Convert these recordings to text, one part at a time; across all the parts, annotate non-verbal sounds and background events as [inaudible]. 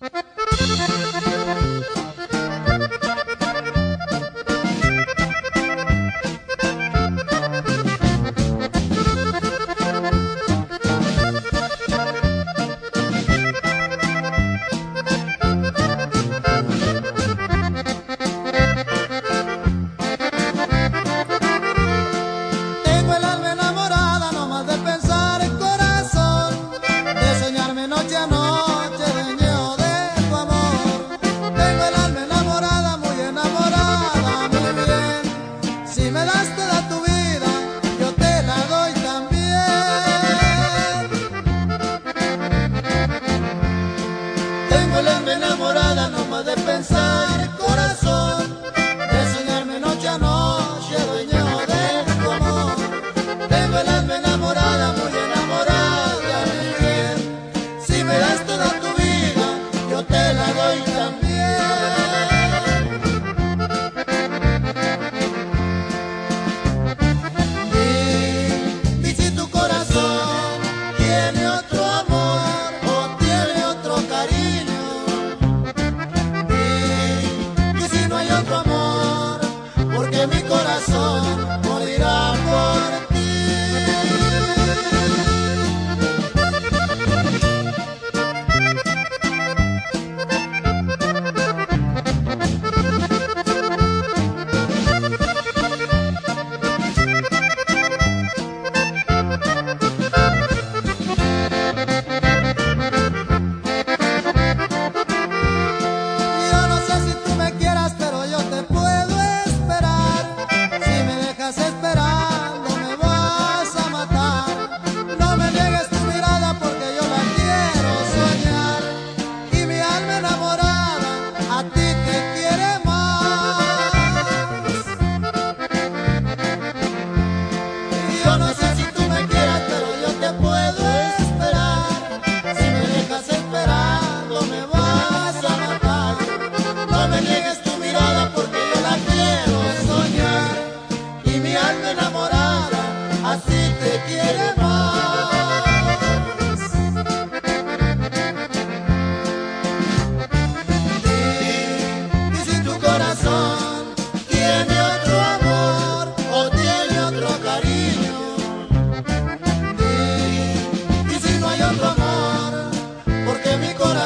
you [laughs] enamorada, muy enamorada. Si me das toda tu vida, yo te la doy también. Y, y si tu corazón tiene otro amor o tiene otro cariño, y, y si no hay otro amor, porque mi corazón.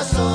corazón.